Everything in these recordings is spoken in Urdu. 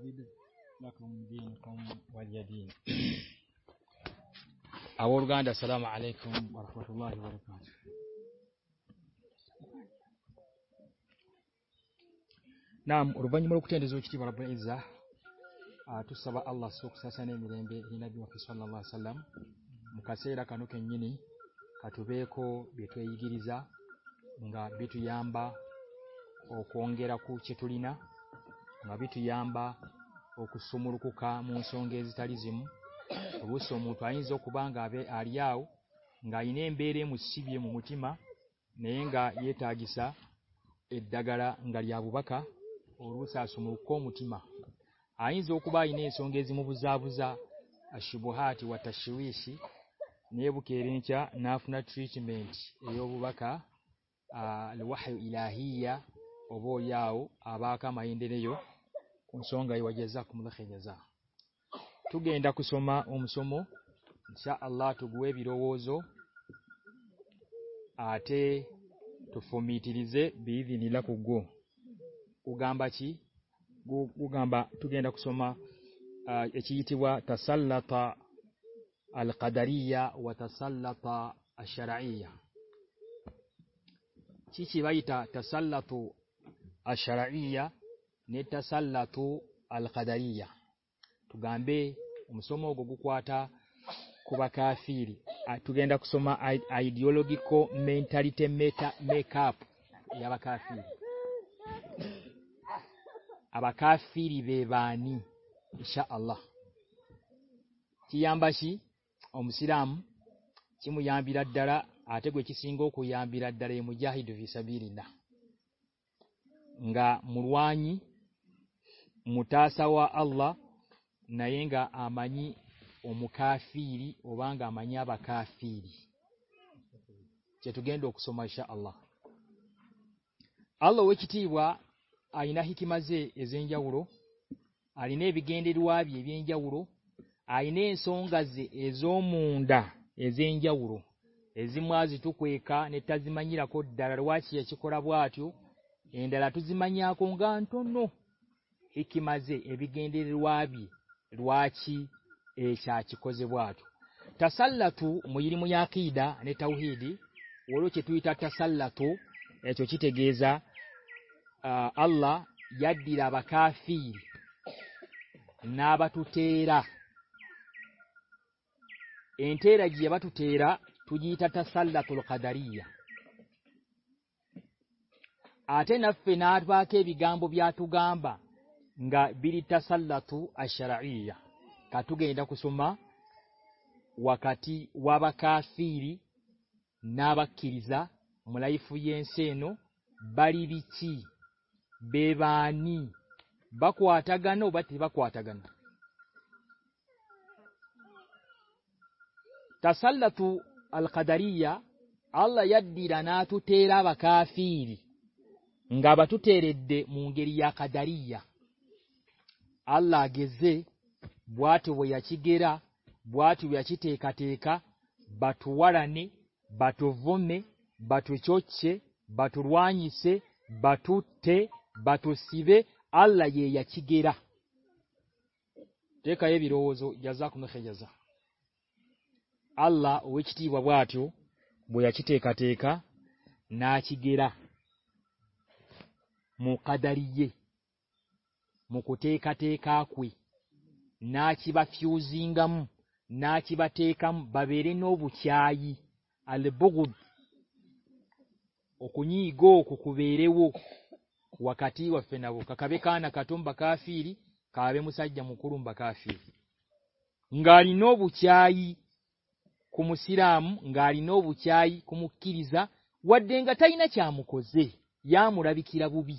نام اور ماشی علاقہ نونیٹوی کومبا گیرا کو چیتری نا تہ ہم کو سمر کو مو سنگے جاری ریم بو سم آئی جب گا بھی آئی او گنب ریمو سیما نی گا گیسا اتا گارا گاری بوبا اور سمتھی ما آئی جبہ سنگے جمع بو جا بو جا سوا شو ایسی نیبو کچھ بوبا ہ او یاؤ آبا کا مندین گئی ٹو گے کسما ام سما اللہ کو سما تاساللہ ام چاہرا آٹھ گئی سنگو کو ان گ مرو متا سوا آللہ نائنگا آمانی امکا پھیری بنگا می آبین اللہ اللہ کوا آئی نا کم ایجیں گے آئی نے بھی گیندیروا گور آئینے ساز ایجو مدا ایجے گورو اجی مواز جیتوا نیتاز دروا چھیا کرو جما کو گانت نوکیما جی گیندے روابی روا چی ایچو تا سالات میرے مئ دے تھی وہ چچے گی جا بافی ناب بات تھی ساللہ Qadri ate naffe n'atwako ebigambo byatugamba nga biri tasallatu asharaiya katugenda kusoma wakati w'abakafiiri n'abakkiriza mu layifu y'ensi eno bali biki bebaani bakwatagana oba tebakwatagana tasallatu alkadariya allah yaddira n'atuteera abakafiiri گا باتویرے مو گیر یا گیرا ٹھیک ٹیکو واڑ باتو چوچے باتوانی مواد داری موکو تے کام نا کم بے نو بو چی البو اکوی گویرے کا نا کام با فیری کارے مسائل مکو روم بکا فری گاری نو بو چی کمو سیرام گاری نو بو چی کمو کیرا دیں گا چیا موکو زی یا مرابی کھیرا بو بھی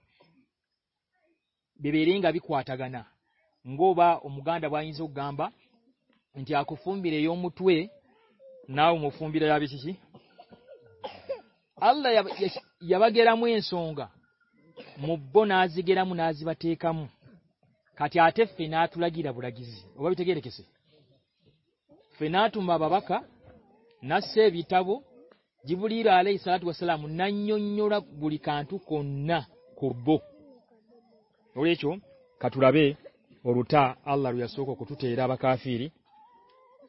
بیریوگا گانا انگو با امگان گا باجیہ کو فون نا امو فون گیرام سو گا مب نازی گیرام نا جی بات کا فینات ناو جی بڑی راحلات وسلام نئی بڑی کابو Olecho katulabe oluta Allah ruyasoko kututeera bakafiri.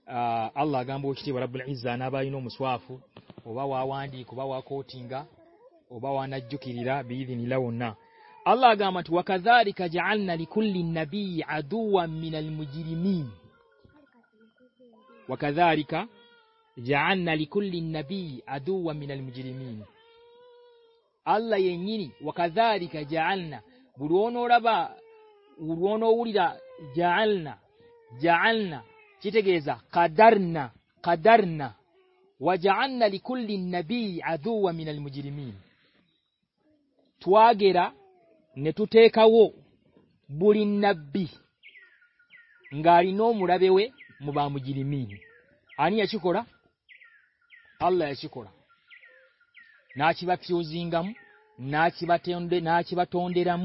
Uh, Allah agamba okiti barabul izza nabayino muswafu oba waawandi kuba wakotinga oba wanajukirira biidhi nilawna. Allah agamba tu wakadhalika ja'alna likulli nabiyyi aduwwan minal mujrimin. Wakadhalika ja'alna likulli nabiyyi aduwwan minal mujrimin. Allah yenyini wakadhalika ja'alna مجھ گیرا نیٹو تھے خا بنو مورابے مبا مجھے آنی آس کوڑا سوڑ نا چیب کیو گام نا نا ٹون دیرام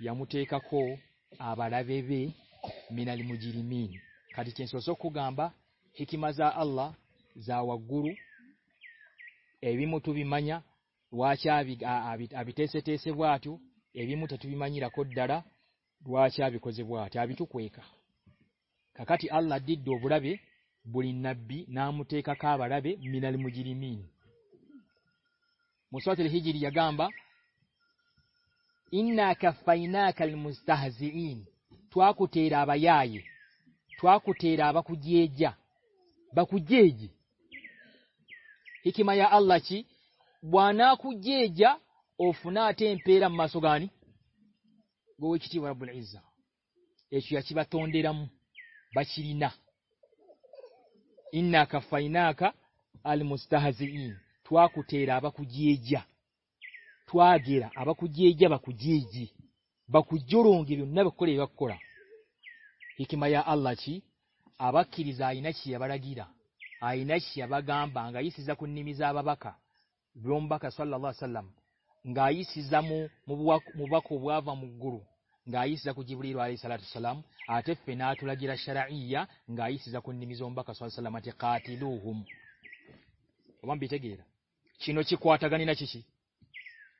متحب مجھے مین کا تینسو سو گا ہمبا ہیکما جا اللہ گور ایٹویمانی اوا سے متأویمانا کو دا اوا سے آب آبی کا دبا بھی بری نبی نا مت کابارہ میل مجھ مسایا گا ہمبا inna kaffainaka almustahzi'in twakuteera abayaaye twakuteera abakujeeja bakujeeji hikima ya allah ki bw'anaakujeeja ofune ate empeera mu maaso gani gowekitiibwa rabulizza ekyo yakibatonderamu bakirina inna kaffainaaka almustahzi'in twakuteera abakujeeja گیرا آباکرا مل آبا کئی نایا با گیرا آئی نا با گا گائیز آم باقا سولہ سلام گائی گرو گائی رو سل سلام آٹھ پینا گیرا سرا گائیسمیرسی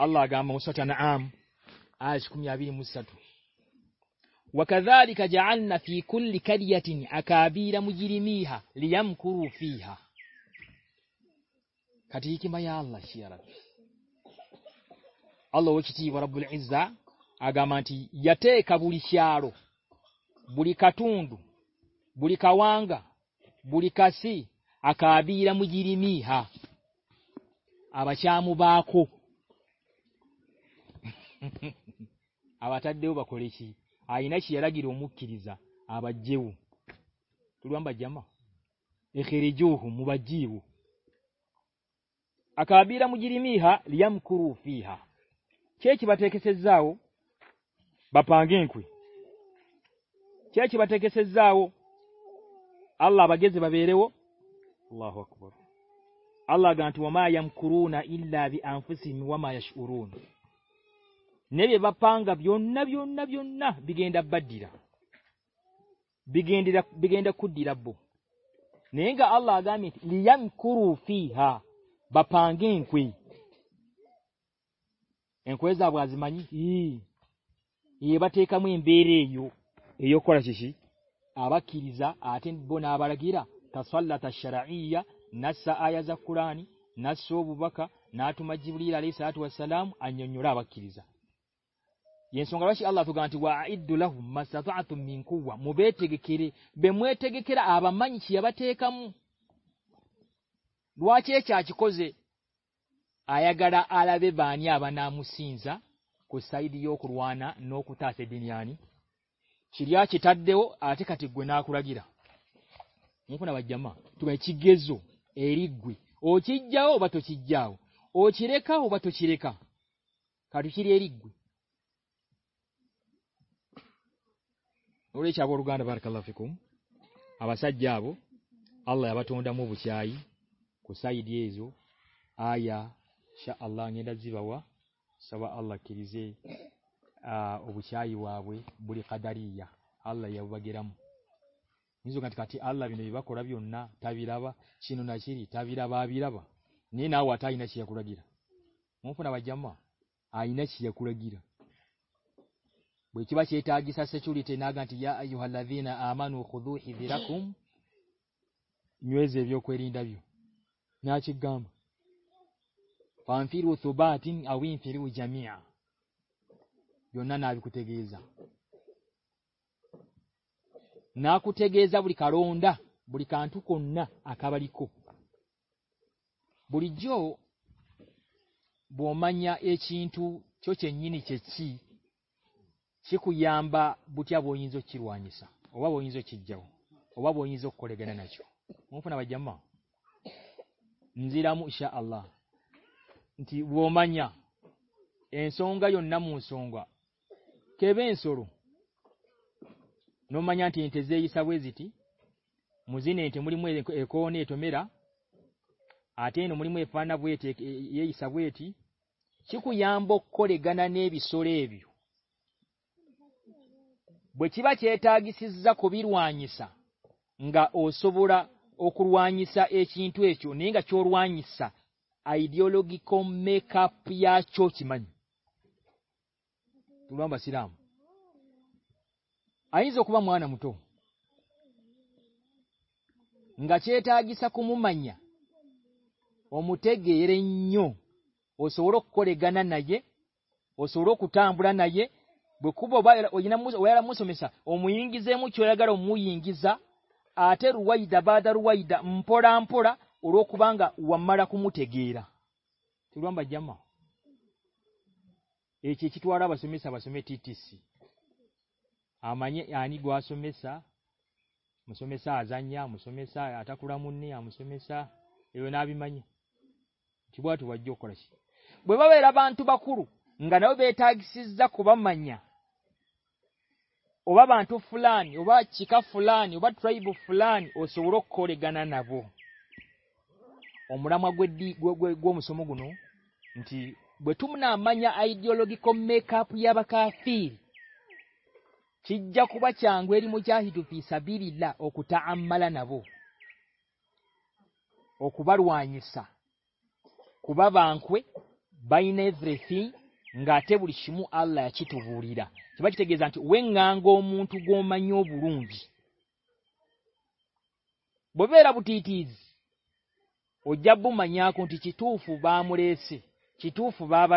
allah agamba musata naam aya 123 wakadhalika ja'alna fi kulli kadiyatin akabira mujrimiha liyamkuru fiha kati hikima ya allah shi rabbi allah wakiti wa rabbul izza agamba nti yateeka buli kyalo buli katundu buli kawanga buli kasi akabira mujrimiha abakyamu baako آبا دے باخیسی آئی نہ جاؤ بگو چاہے کسے جاؤ آبا گیزبا ریو اللہ اللہ گانا بنا گیرا نا سواسلام آباد چیٹ نا گیرا چیز جاؤ چی جاؤ چیری چیری چیری اوس آپ رو گانا بار کلر پھر آپ سے آب آلائب بوئی آئی کوئی جئی آللہ جا سب آللہ کئی بوسی آئیو آب برقادی آلائم کا آللہ نئی بہت کوراب سینا سیر تا بھی نی نوئی کوراکیر منابع آئی نا گیر بچے با چی سا چوری تھے نا گانٹا نویرا می نا گئی نا کتنے گئی جا بڑی کاروا بڑی کانٹو کنکھا بڑی بڑی جو بمانی چی چیکمبا بتیہ بوی جو چیو روسا بہت بونی جاؤ بہت بوی گانا وہ فن با زیر اشیا اللہ این سم سو گا کن سورو نمانی موجی نی میرا آٹھ نوما نا بو یہ سب چی کو نی بی سورے بھی بچا چھا روا نیسا روایو ايک بمتو گاچھے گيسا كم مائيٹ گيريں اڑيگانا يا اصر كا بڑا يا بے با مسا اُراب مس میسا موئن گیزے موسو رو من گی آٹھ روایت امپرافا روبا اوام مت گیرا تھیو ہم بائییا ہما رابطے میساب میٹر میری گواس میسا مساج مسما آٹا کورا منسو میسا ایون آئی میو آٹو بجیو بھباب عرآب آنٹ با کربا میری بہت بانٹو پلان بہت چیک پلان بات ٹرائیبو پلان او رخ گانا نا بو امرا مو بتونا آئیڈیو لمع چھ جا رہی اکتا آمال کوئی گاتے بڑی سمو ال چیٹوا گیا جانچ اوین گا گ منتو گو بور ببیر ادب چیٹو مرے چیٹو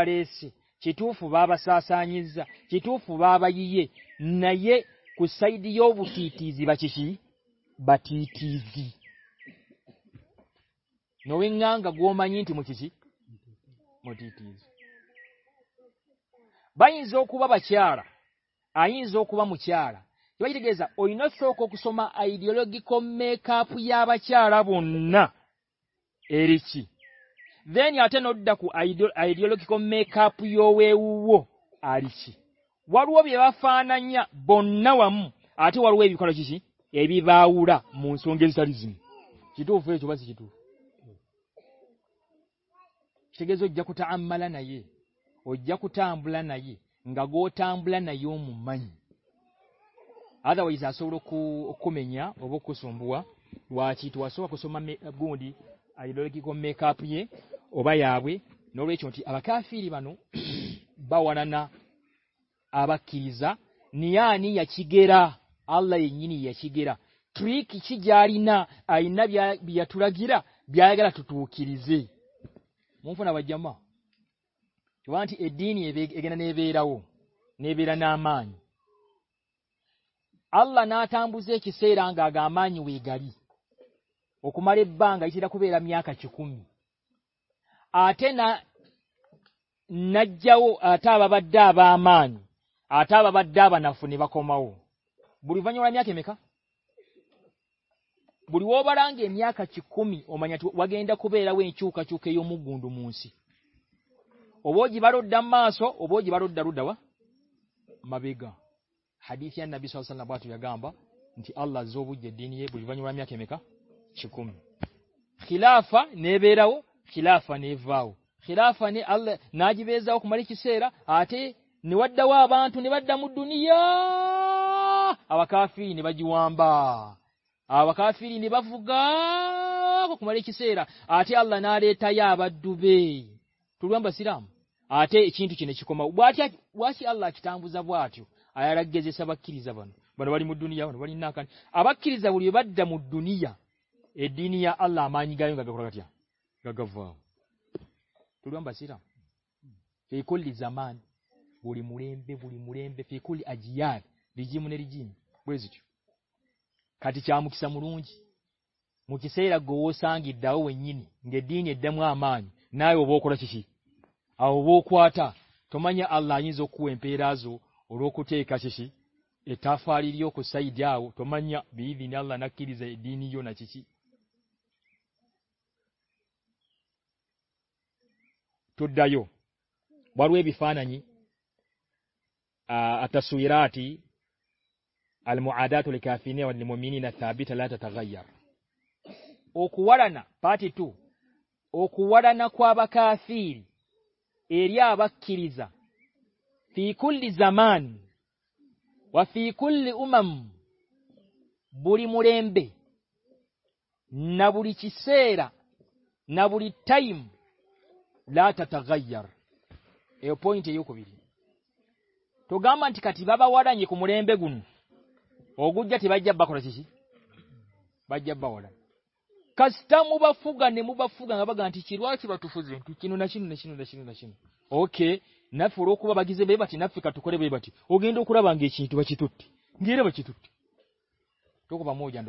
ریسی چیٹو فوباب چیٹو بوتی باسی گنگا گمائن میز بھائی جب بچیا آئی زبان مرا گیا او نوا لیکما بننا پوچھی بن نوی باڑا مسلم کو آئیے اجیا کوٹھا امبل نائی گا تھا امبل نائیو منجھا سو رویہ بھاس بوا چیٹو میک اپ گی آئی لوگ میک اپ ہوئے بھا ابھی نو ریسوا نو با نا نا آبا کیرا آلائن گیرا ٹری کی گاری نا آئی نا گیرا گیر کیر منا با اللہ نا تھا را گا می گاری بن گئی آٹھ نو آٹھا بابا دابا مان آٹھا بابا دابا نا فن با کو بریانی بار چی کمی گینا خوبیرا چوکا چوکے موک گندو موسی ابو جی بار ابو جی بدارفا نیبے کھیرا فیری جوام نا ریٹا بادو ہم آٹھ ایچنس آللہ کمزا آئی راگنیا نا آبادی بدونی مگر من ریزیم بریو کارو روک سے مانا چیسی ووٹا تما آللہ پے راجو رو کوئی ناچیسی بار نی اتا سویرا مدا ٹھلے کا پارٹی ٹو نا بافیر باجا فیقل زامان بڑی مرےما نا بڑی ٹائم لاتا پئینٹ تو گا منڈا یہ کو مرےمے گن وہ گا با جا کو بوبانے با پانبا گانٹ چرویر اکے نا پورا گزے بن گیتی گیراب مجھے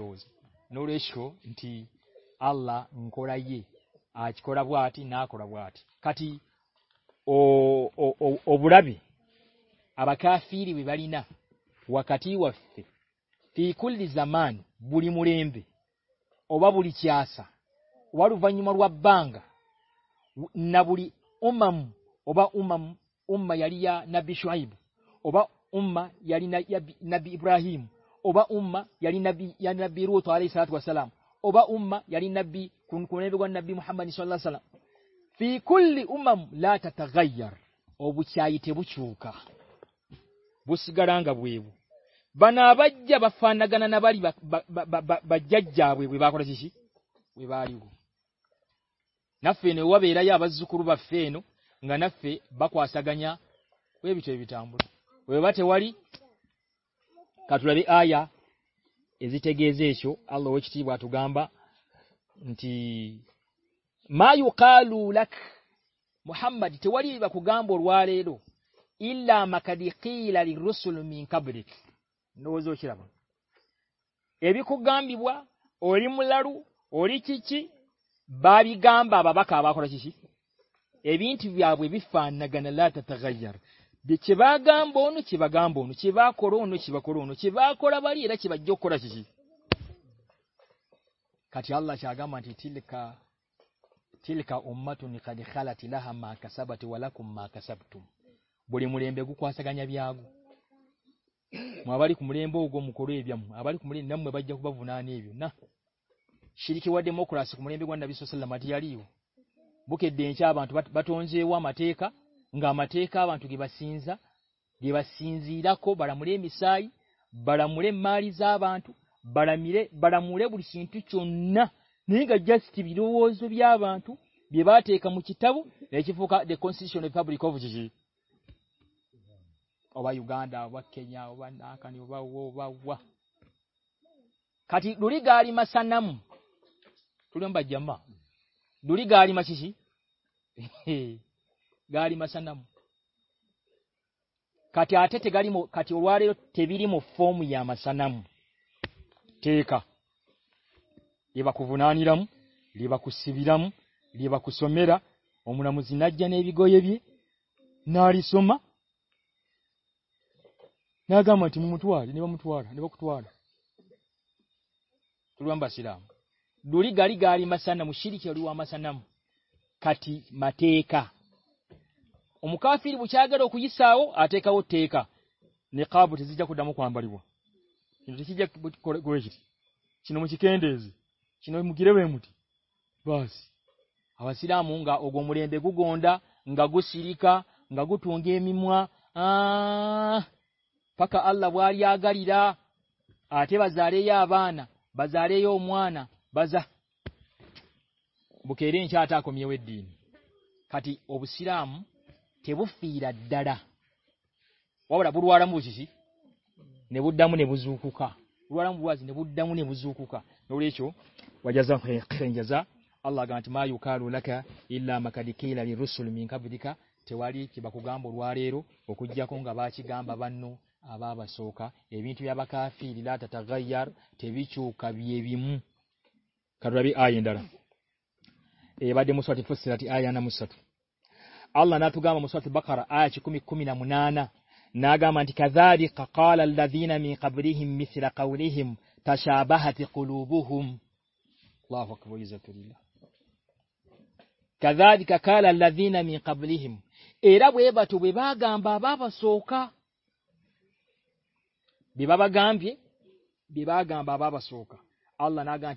آج کوراب نا کو بڑی آبادی بار بڑی موری ابراہیم اوبا اما یعنی نبی یا نبی روت علیہ وسلام اوبا اُما یعنی نبی محمد بنا جی نواب نو نا باقوا گنیا جلو چی بات گا لو لاکی بابو گان برے نو کو گوا ارے ملو باری گام باباب پانا گانا گان بو نوسیبا گان بو نوسی با کر بڑی بڑی گانا مابمب کو میرے خوب نم مجھے بونا نا سرکھے بے موسیقی میاری بکے دے جا بانو بات بات مت متیں بانٹو گے زیرا کو بارا مرے میسائی بارا مور ماری زا بانٹو بڑا مورے بڑی چوننا روزوا موجود بری سمیرا مجھے نہ جانے نہ گو سا گوگی موا پاک اللہ گاری بوکے بوجھا منوار گانا میرے بدیخا کو گاسی گان بابان نو ababa soka ebintu byabakafiri la tatagayyar tebichuka byebimu karabi ayindala ebade muswati fusilati aya na musatu Allah natugama muswati bakara aya 10:18 nagama antikadhari qala alladhina min qabrihim mithla qawlihim tashabahat qulubuhum Allahu akbar izatulillah kadhalika qala alladhina min qablihim era bwe batu bwe bagamba baba soka bibaba گام بھی بیبا گام بابا با سوکا اللہ نا گان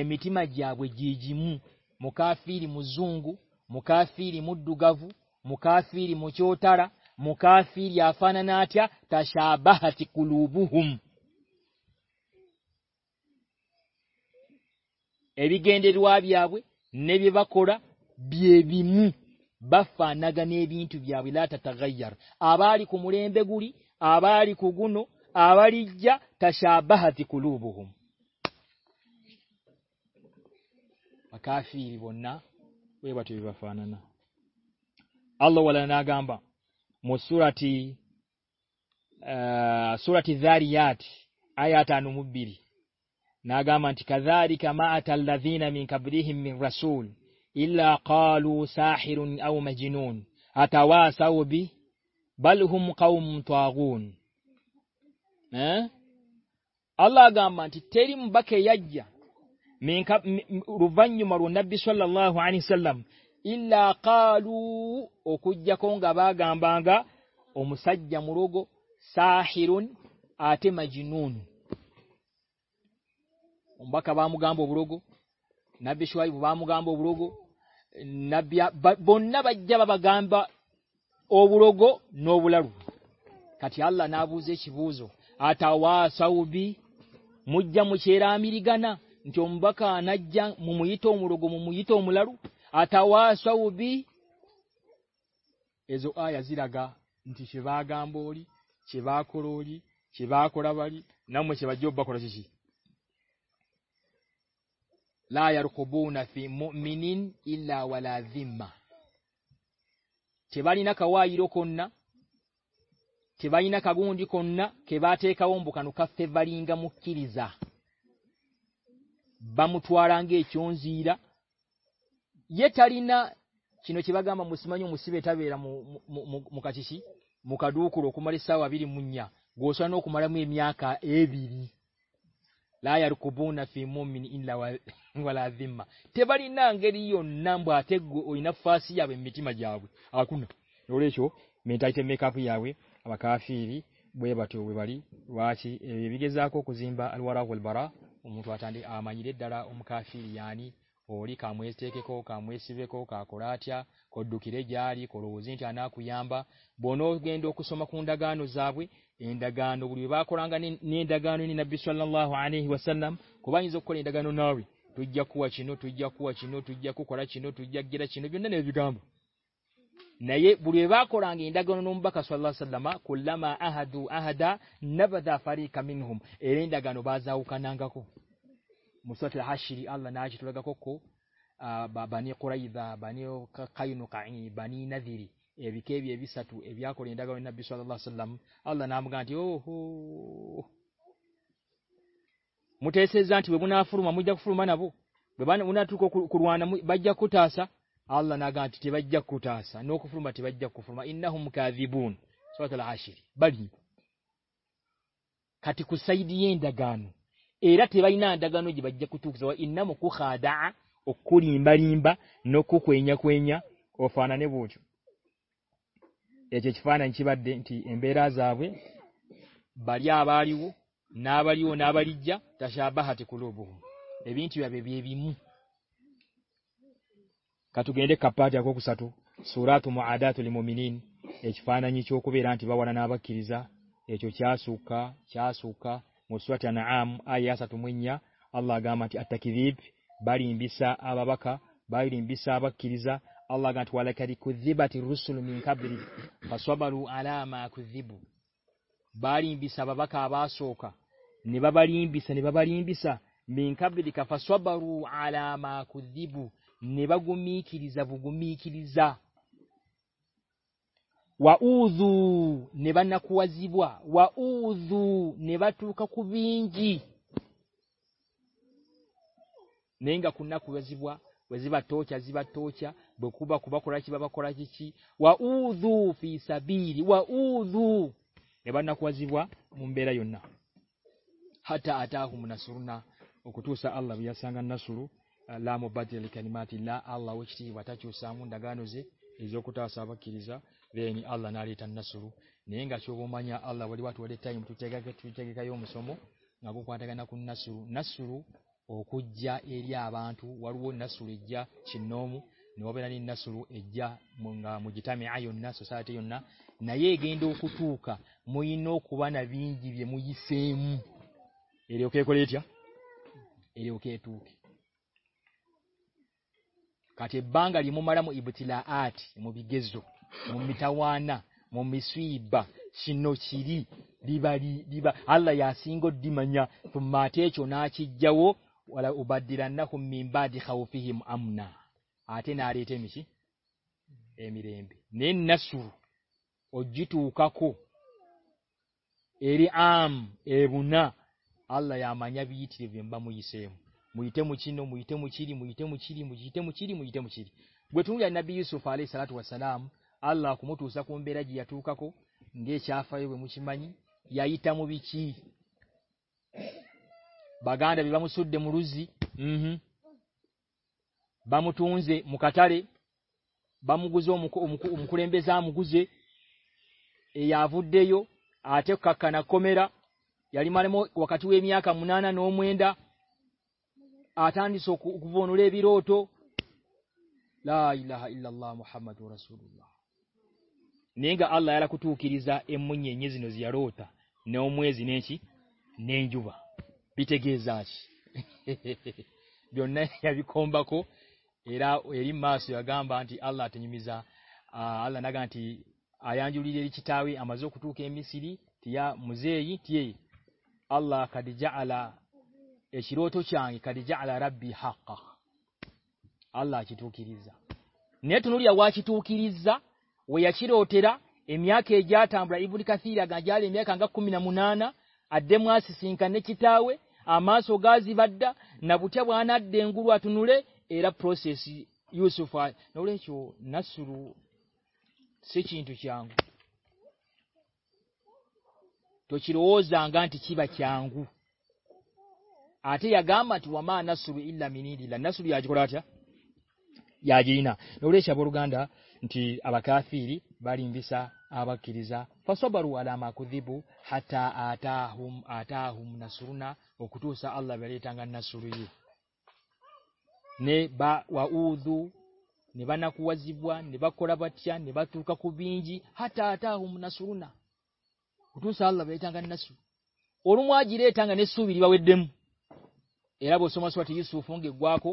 emitima gyabwe jijimu mukafiri muzungu mukafiri muddugavu mukafiri mukyotara mukafiri afaanana atya tashabahati kulubuhum ebigenderwa byabwe ne bye bakola bye bimu باپا ناگا نیبلا آباری کو مرد آباری کون آباری بہات کو لو بھم نافا نا لوال ناگا ہماری آم ناگا من کا ما آلام کبھی راسول إلا قالوا ساحر أو مجنون أتواسوا به بل هم قوم طاغون Allah gamba nti teri mbake yajja minka ruvanyuma ru nabbi sallallahu alaihi wasallam illa qalu okujja konga bagambanga omusajja murogo sahirun ate majinun mbaka bamugamba burogo nabbi shwaibu bamugamba burogo نبیا بن بھج بابا گان بوڑو گو نوب لاڑو کٹھی اللہ سے را ما کا موموئی تم گو مارو اتھا وا سوبی ایجوا گا چیبا کو مجھ سے بوانوا میرا بامتوار زیرا یہ تاریبا موقا چیسی موقادو روکوماری میر می کا لا رو کو بونا پی مملہ نام گیون بڑا درا امکا فیری یا میگے کوام سو ریا کو کھیرے یا نایاں بنو گینوسم دا گانوئی endagaano buli bakolanga ni endagaano ni nabbi sallallahu alayhi wa sallam kubanyizo okukola endagaano nawe tujja kuwa kino tujja kuwa kino tujja kukola kino tujja gira kino byonna nebigambo naye buli bakolanga endagaano n'omubaka sallallahu alayhi wa sallama kullama ahadu ahada nabadha fariqa minhum era endagaano bazaawukanangako musati lhashiri allah naakitulagakoko uh, bani quraiza bani kainuka bani nadhiri مٹ جاتو نوانا بائیا کتا آجیہ کتا نوا بائروما ہمکا ریبون کا اللہ گا مت کی ریب باری بھاری الہ گاتواب بار باری بابا با سوا نیبا باری ناری نیبا باروا کمی جابوا ناکو نی گو ناکوا جی باتیا جاتویہ بڑا باباسی بیا آٹھا سر نا سور بات لکھنی ما اللہ چو سا گانوزے کتابا ری اللہ نا ریٹ نا سرو نینگا ملے گا سم نا کو نا سور نواب نور منگا مجھے بانگالی مماربی گیزو ممبا نا ممبی سا ما چیو اولا اباد روم بادیم آم نا آتے نا ریٹ مین نا سو جتو ارے آم ابو نا آلائمانی بھیمبا میم میٹ میتھ میری میتھ مچری میٹھے می میتھا میری بھت نا بھی سوالی سر توا سا ہم اللہ کو مسا کو میری تمام باغ سم روزی با متوزے موقاتا ری با مکو زیا بدے یو آٹھ کاکانا کمیرا یعنی ملے مقوی آنا نو ما آٹھ بورے روہ محمد اللہ نی گ اللہ کی جا موت نو میسی نی جو ماسو گا ہملہ تینلہ نا گانٹھی آئی جڑی چیتای آ سیری مجھے تھی اللہ خدی جا سروس آنگ کمینا منا نہو نسرو چی روزی بچ آٹے آگا نسرولہ نسرا آج یا نا ریسا بڑھ گاندہ فری بار بار دیبو ہاتھام آم نا سور نا سا ریٹن سی با دو نا بایا نیبا سورتو سا گانا اور اربو سما سواتی سوفیب آپ کو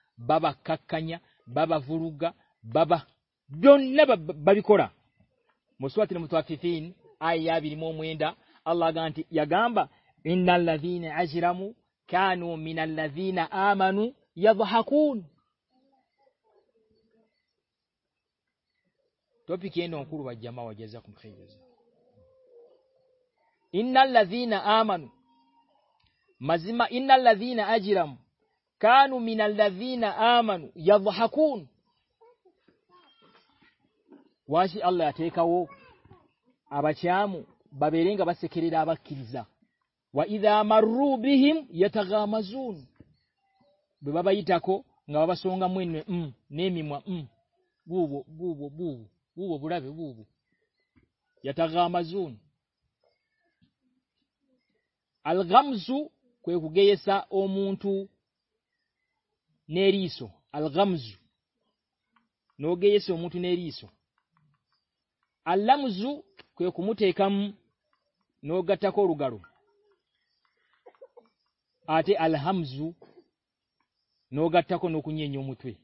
بابا ککھنیہ بابا بابا زین اللہ زین kanu min alladhina amanu yadhhakun washi allah yatekawo abachamu baberenga basekerera abakiriza wa idha marru bihim yataghamazun bwe baba yitako nga babasonga mwenne mm nemimwa mm bubo bubo bubo bubo bulabe bubo yataghamazun algamzu kwe kugeyesa omuntu ن گے اللہ مو می کم نو گا کو گارو آتے آل ہم زو نٹا کو نو کو نی نیو متھوئی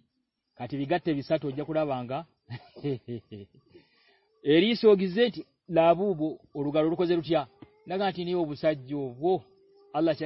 کتنی گاتے کو گارو روکے ریا نتی نی ابو سا اللہ سے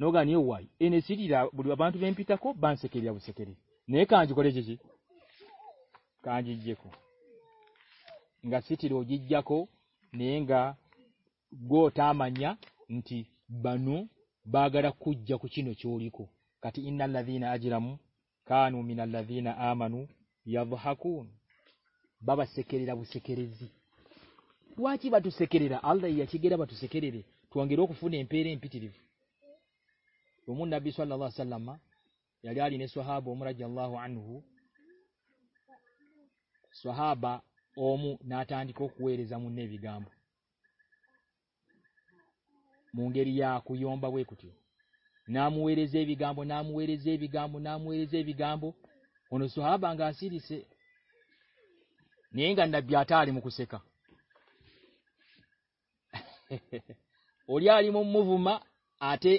جانییا بانو چوری کو جام کا اللہ سہاب مو ناتا جام گام مو گری آمبا نامو ری جے نام جے بھی گامو نام گامو ہنو سہ بن گاسی نین گاندا تھامو مٹھے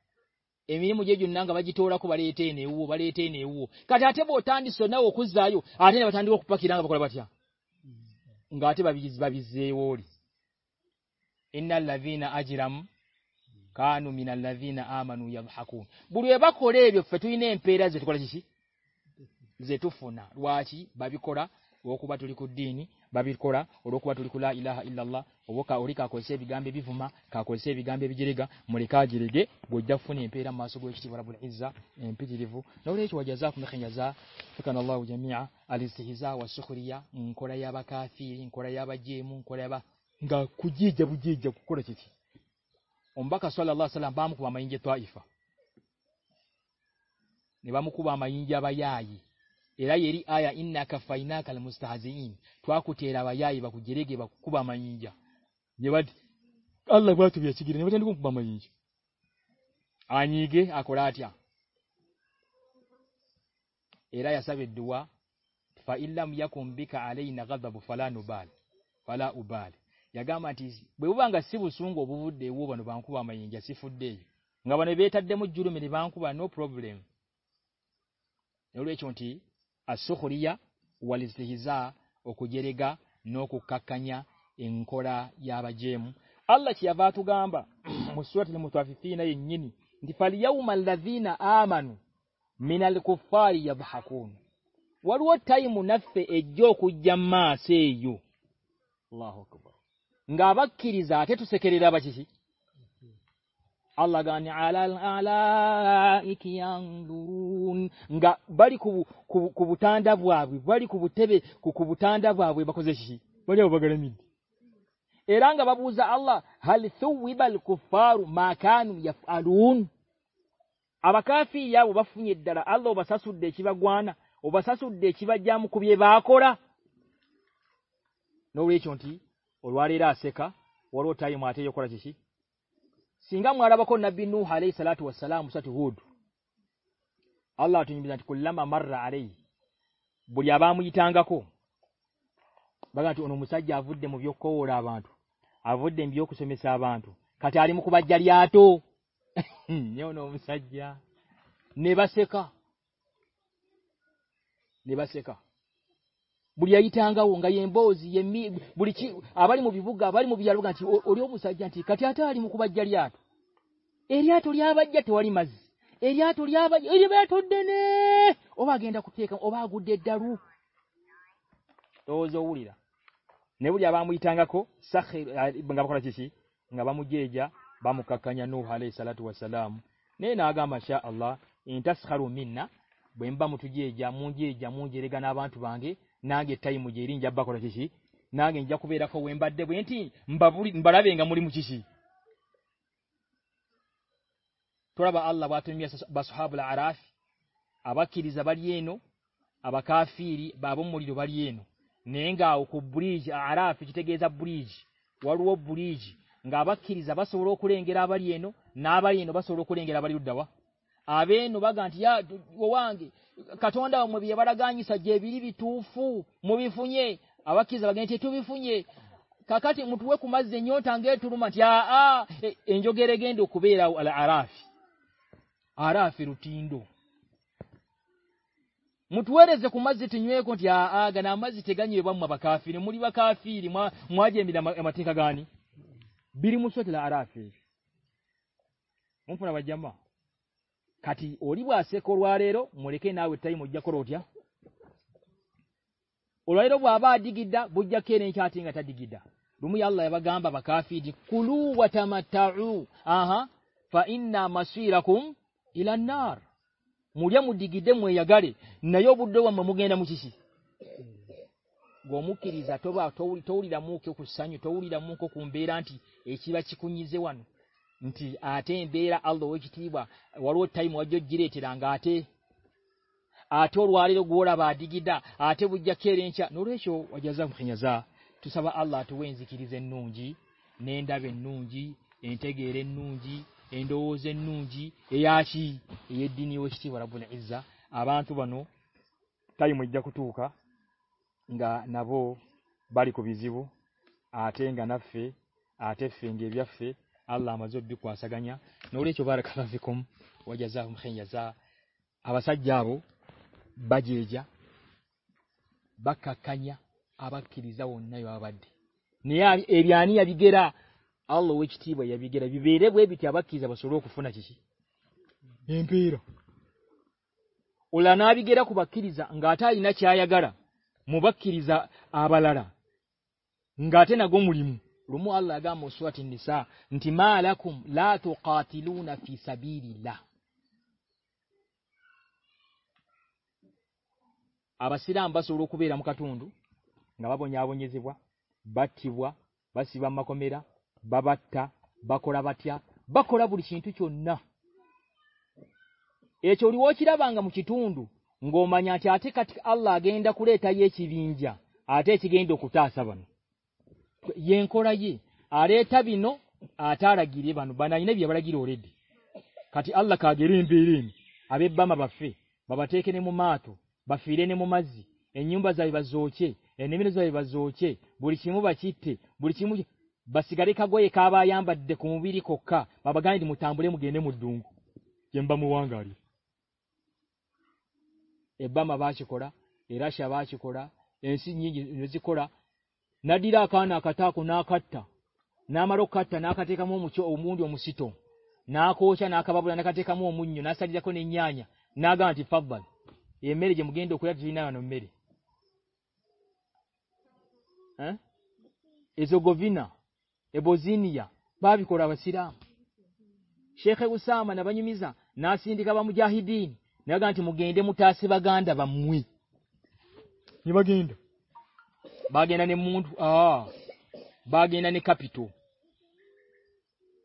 ایمی مجھے نا بارے نیو بارے نیو نا وہاں بابی نا آجرام کا نمین آ مقو با کرو آئی بابر کو بھی موا جیریگے مکوا مائن جا era yeri aya inna kafaina almustahzi'in twakutera twako bayayi bakugerege bakukuba manyinja yebadi Allah bwatu byakigire nebati ndiko kubamba manyinja anyige akolatia era yasabe dua fa illam yakum bika alaina ghadabu falanu bal fala ubal yagama ati bwe bubanga sibusungu obuvudde ewo bano bankuba manyinja sifudde iyo ngabane betadde mu julumi libankuba no problem Nolwe chonti, asukhuriya walizihiza okujerega nokukakanya enkola yabajemu Allah kiyavatu gamba musuratul mutawaffifina yinyini ndifali yauma ladhina amanu minal kufari yadhakun waluo time naffe ejjo kujamaa seyo Allahu akbar ngabakiriza tetusekerera abakiki Allah gani ala ala iki nga bali ku kubu bwabwe bali kubutebe kubutanda bwabwe bakoze shi bali obagalamin eranga babuza Allah hal thuwi bal kufaru ma kanu yafalun abakafi yabo bafunye dalala Allah obasasudde chibagwana obasasudde chibajja mu kubye bakola no lecho nti olwalera aseka walota yimwateyo kola chi سنگا ماربا کوئی بڑی با مجھے buli yayitanga wonga yemboozi yemig buli ki abali mu bibuga abali mu byaluga nti oli obusajja nti kati atali mu kubajja lyato eryato lyabajja tewali mazzi eryato lyabajja eri batodde ne oba agenda kuteeka oba agudde eddalu Tozo ulira ne buli abamuyitangako sahi nga bakola kiki nga bamujeja bamukakanya nuh alayhi salatu wassalamu ne naaga masha Allah intaskharu minna bwemba mutujeja munjeja munjeregana abantu bange اللہ آبا کھیری زبا یہ بابو موری جو نو نی گاؤ بریجے گی جا بریج بریج گابری گے آبارو نہ آب نوبا گانٹھی میبانی فی آفی کا مٹوا کما جی نیو رو منجو گیرے گندو خوبی راؤ آراس روٹی گانا بجیا کاتی اریو ری رو مرکے نا مودا کورویہ اور بابا دی گدا بدیا کیرنے کتیں گدا روم لائبہ گا بابا کا میل مدیہ مدد گیٹ مئی گاری نئی بڑوں مو گینا مجھے گمو کتوبا مو کے مو کو رانتی اسکونی جیوان دیرا با ٹائم گیرے گاتے آٹھ گڑاب آٹھ بیرے نو روسی آلو کھیری نوزی نیندا بھی نوزی ایٹ گیرے نوزی اینڈ نو جی نیو بولا آب آئی مجھے کوٹو نبو باری کو بھی وہ آٹھ نا پی آٹے گی آ دیا نو ریچو بار بجا باقاعری زاؤں بے نی ارینی گیرا لو تھی بھائی گیرا بکس رو کو نا گیر گارا مبا کیرا آبادی میرا باقاعبات باخوڑا بڑی چون نا چورو اچھا بن گیٹو گوا چی آٹے اللہ گین دا کو چیری چی گینڈ کو یہ آر آٹھاڑا گری بانو بنائی نا بڑا گرو ریڈی اللہ ابھی مابا پھر بابا ٹھیک نی مما اتو با فیرے مما جی ایم چیزیں با چی بری بس گاڑی کھا گوا با بے کبھی کھا بابا گائے مت نمبر گاڑی اب آ چھوڑا با چکا چیک نا ڈاکا نا کھاٹا نا مارو کتا نا کتنے کا مو موچو موسیٹ نا کو نا کتنے کا مو ما ساری کوئی نہ پابل گیندو یہ بونی بابا سرام شام نہ متاثر میب با گو با گینٹو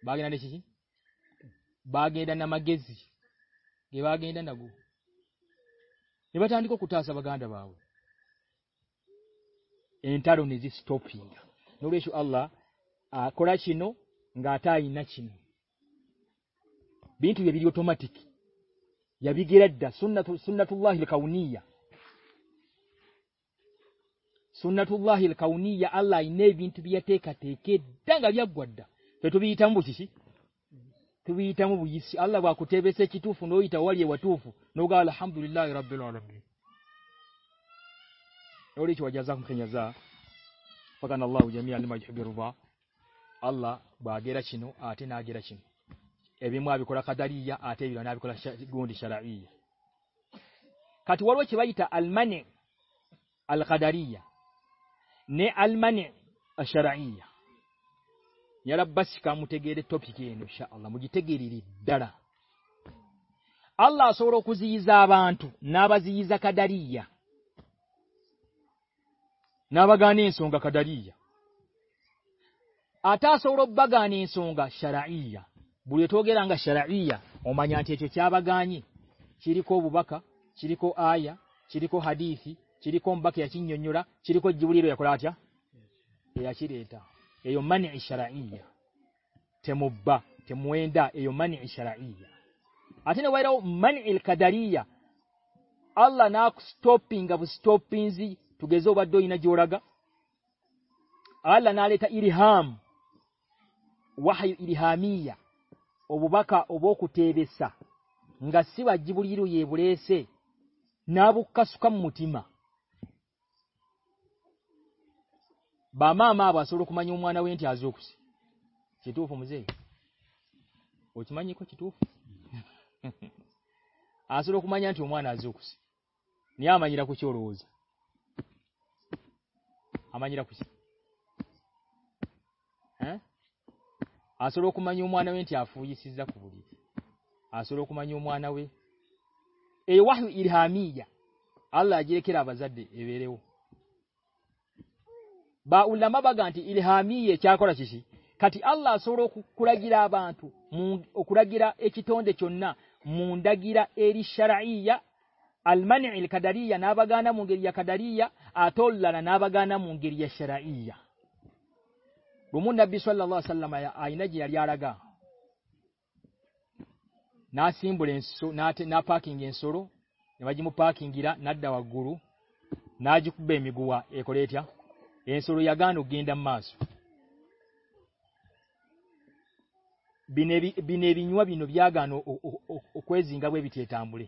با گین با گی دعما گزانا نکاس با گاد اینٹار نیجیو ریسو الہ آگا چین سن سننا تو گوٹ بوجیسی بوجھسی اللہ با کو آ با گیرا نو آتے kye bayita almani نے یا نہوری سو گا شرا بوڑھے تھو گیر شرا گانی چیری کو حدیسی چیری کوکی اچھی خوب جیبوئیں گا جیسے نہ بابا مکما نیو مانوی آجوشی جیتوزما آسرکما نو مزوسی ہمارا کچھ ہمارے آس رکما مانوی آپ آس رکمانی مانوی ایوہ می اللہ کے کھیر آبادی اویرے ba ulama baganti ili hamiye chakora chisi kati Allah asoro kulagira abantu okulagira ekitonde kyonna mundagira eri shar'iyya almani alqadariyya nabagana mungeri ya kadariyya atolla na nabagana mungeri ya shar'iyya rumun nabbi sallallahu alaihi wasallam ya ainaji yaliaraga nasimbule nsu nate na parking ensoro nabajimu parkingira nadda waguru najikubbe miguwa ekoletya eh, یہ سو رو یا گانو گیندا ماسوی گانوے جی تمے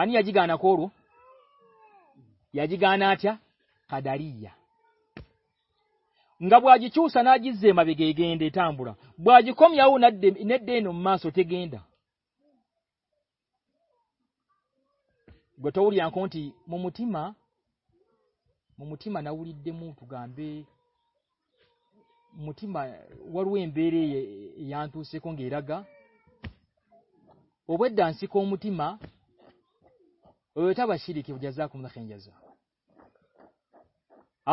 آنجی گانا کوانا چیا گو آج چو سنا جی جما بھی گی گیندے تا بجے کم یہ گیندا گھر تھی مومتی ما موتمانہ نو ردی مان بے متھیما بیری یا انتو سکے کم گی رو دن سے متھیما اتنا سیری کے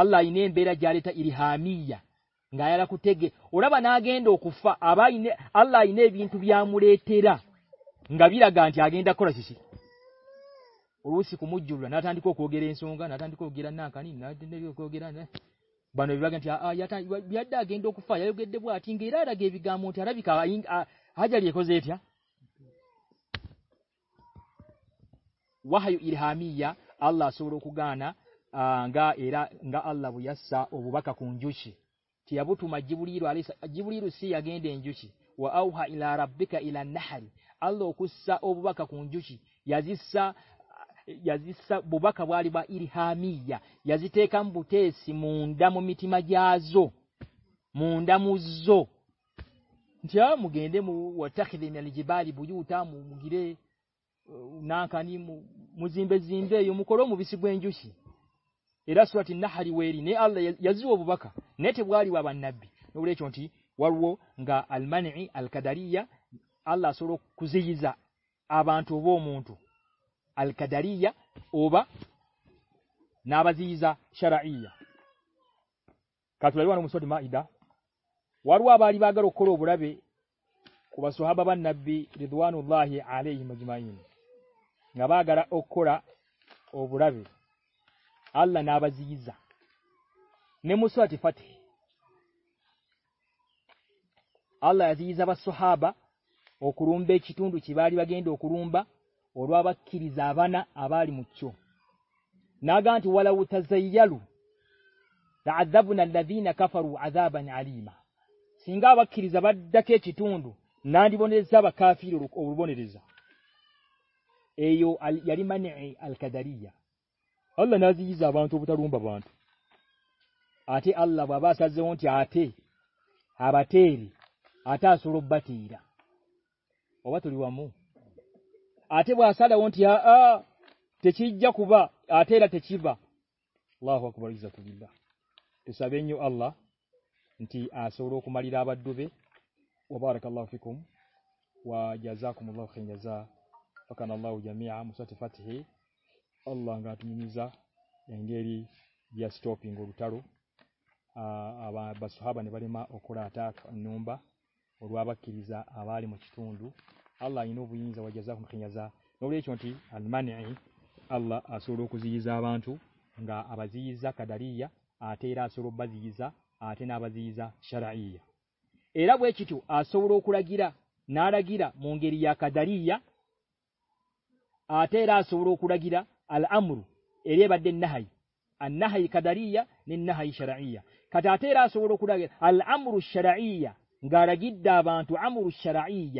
الائی بیا گیا تھا می گا بنا گینو کفا آنے اللہ عنے مورے تھیرا گا بھی رانچیں دا کو oluusi kumujjulula n'atandika okwogera ensonga n'atandika okwogera nankani okwogera bano bebaga nti yadde agenda okufa yayogedde bwati ng'era alaga ebigambo nti alabika hajali ekoze etya wahayu irhamiya allah asobola okugaana uh, nga era nga allah bwe yassa obubaka ku njuki tiyabutuma jibuliiru si yagenda enjuki wa auha ila rabbika ila nahari allah okussa obubaka ku njuki yazissa بوبا بو اربامی ٹھیک میٹھیما گیا جن دیا مو گے بری بو تا مو مو ناک مجھے مکوسی بن جیسی یہ راسوا نا حیو اری نی اللہ بوبا نیٹ بو باب گا آلمانے القاداری آللہ سرو خوا آبان القدریہ اوبا نابیزا اللہ عزیزہ olwaba kiriza abana abali mucho naganti wala utazayalu ta'adabuna alladhina kafaru adhaban alima singa bakiriza baddake kitundu nandi boneza bakafiru olubonereza eyo yali mani alkadariya allah naziza abantu butalumba bantu ate allah babasa zonti ate abateri ata surubatira oba tuli wamu آٹھا سو روکوم اللہ می مسافی اللہ بتارو آپ روا با کباب مونگیری آٹھ راسو رو خا گیرا باد نہ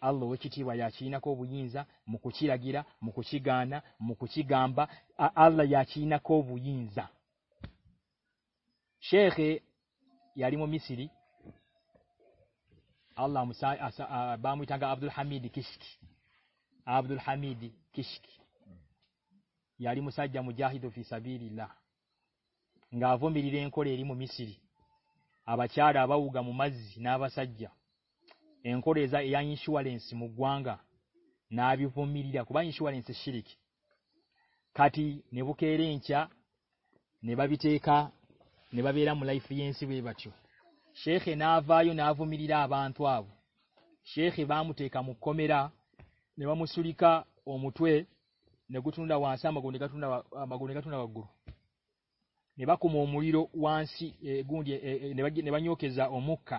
اللہو چیٹھی بچھی نہ کو مکوسی لگیرا مکھوسی گانا مکوسی گانب اللہ یاسی نا کواری مومی سری بامد الامد کسکی عبد المیشک میری کوری ممی سیری آباد با گام نا با سا اینک ریجا ایسو والن سے مو گوا گا نا بو میریوالینس سیری کا ملائی پی بات شا نا بو میری بنو آب شام کا موکو میرا نیبا مسری کا متویں اوا سے میروانا موکا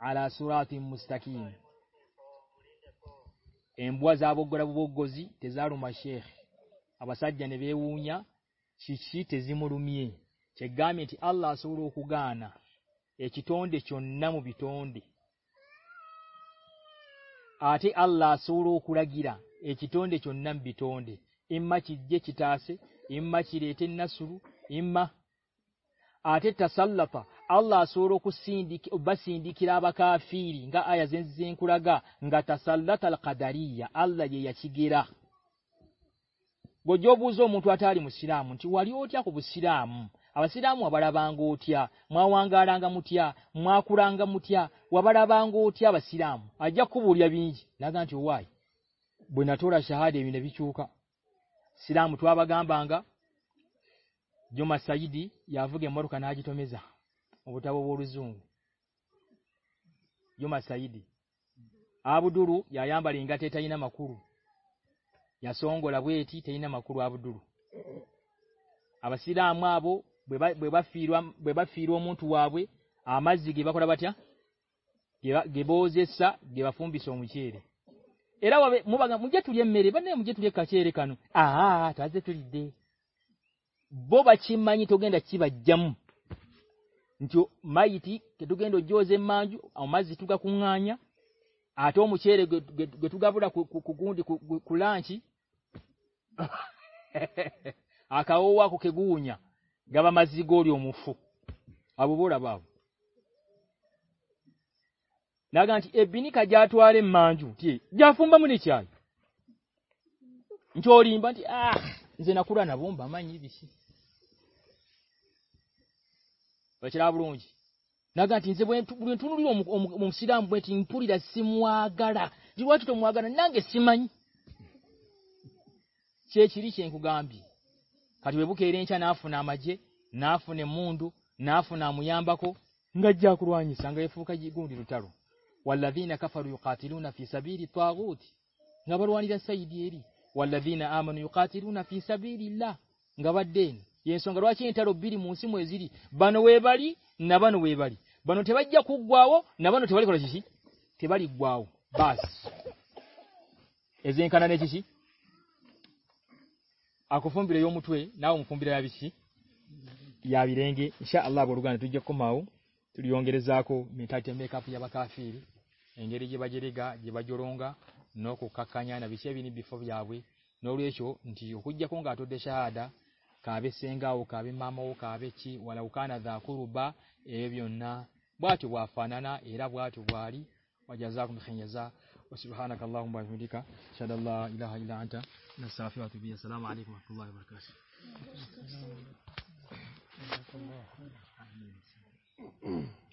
مسطما جا گرا بو گزا روما سے آپ نے روم گا مل سو رو گانا دن نامو آٹھ آ سو روڈا گیرا کتنے چن نام دے ایم چیزیں چی نا سور آٹھ تاسال اللہ سرو کوئی بو جھوٹے ہری میرا منسی اواری کو سرام آرام ہوا بابا موگا راگا متیا متھی اوہ با رابو سامان آج کبویا گانے بنا چوا سرام متوا با گا جماشا گیدی یہ گیمارکانہ آجا بوتھا بول جما سا دے آب دور گاتے تھی نا مور گلا دور آپ آبا پیروا بے با پیروا منتو اب آما جی گیب آتیبو جی سا گے پموسی ارا بابے موبائل میرے بے مجھے تور کانو آئی بجم مائتی جی مانجوا جیتو گا کہت میری گاسی آپیو مف آبو بڑا بہ آ جاتو مانجو جہیسے آج ارے جنہوں می نگری چینس نہ مو نہ یہ سنگروری موسی مو زیر بانوے بار نا بانوے باری بنوے نا بنائی بس ایجے آ کو متوی نا فون گے آلہ بڑ گانے کو گا نو کوئی نو روشو گاتا کاب سینگاؤ کا ماما چیلانہ السلام علیکم اللہ